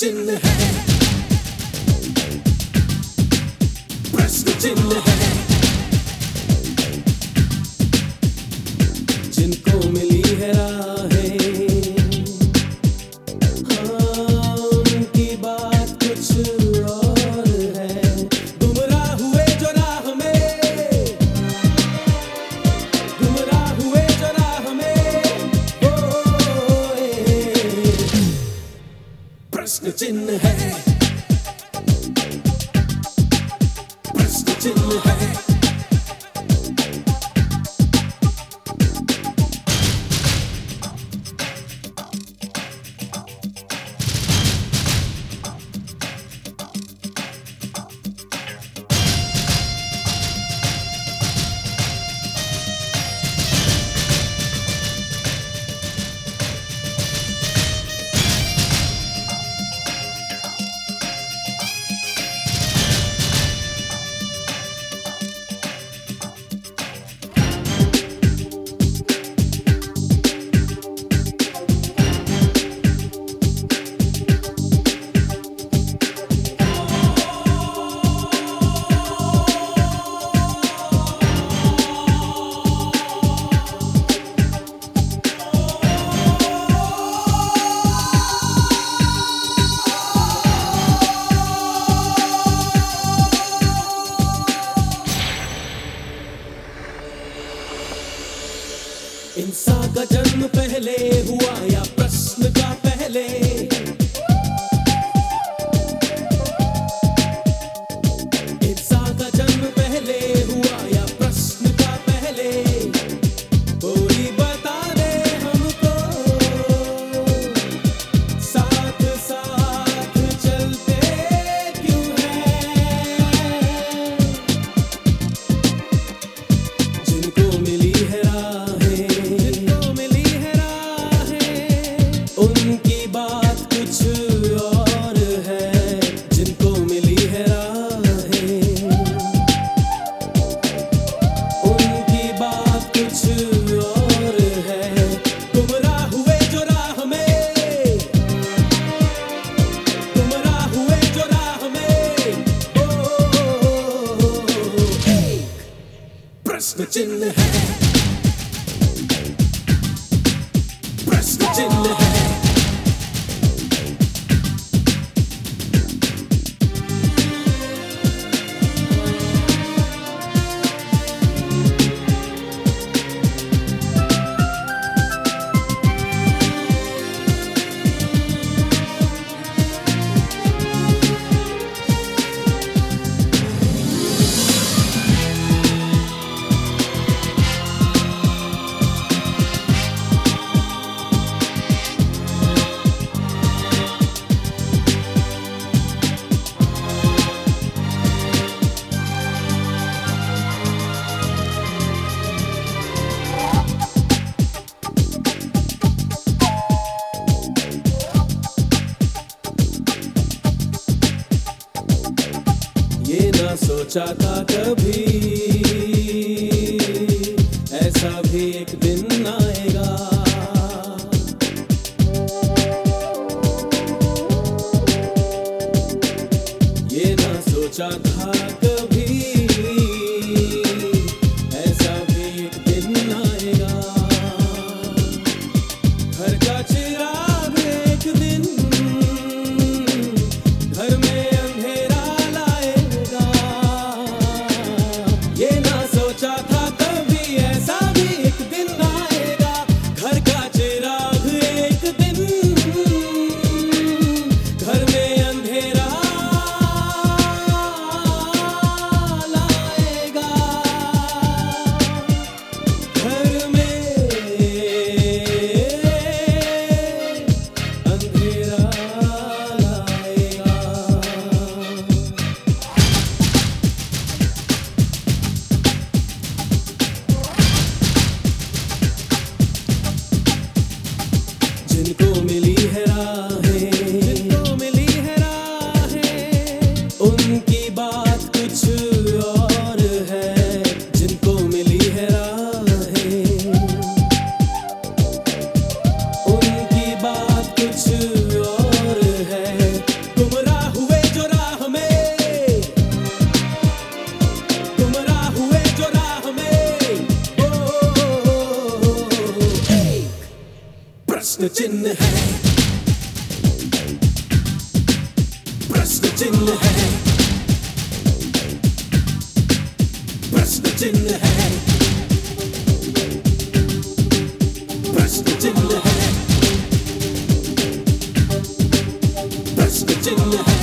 in the head. चिन्ह है। live. me. ना सोचा था कभी। ऐसा भी एक दिन आएगा। ये ना सोचा था in the प्रश्न चिन्ह है प्रश्न चिन्ह है प्रश्न चिन्ह है प्रश्न चिन्ह है प्रश्न चिन्ह है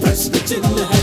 प्रश्न चिन्ह है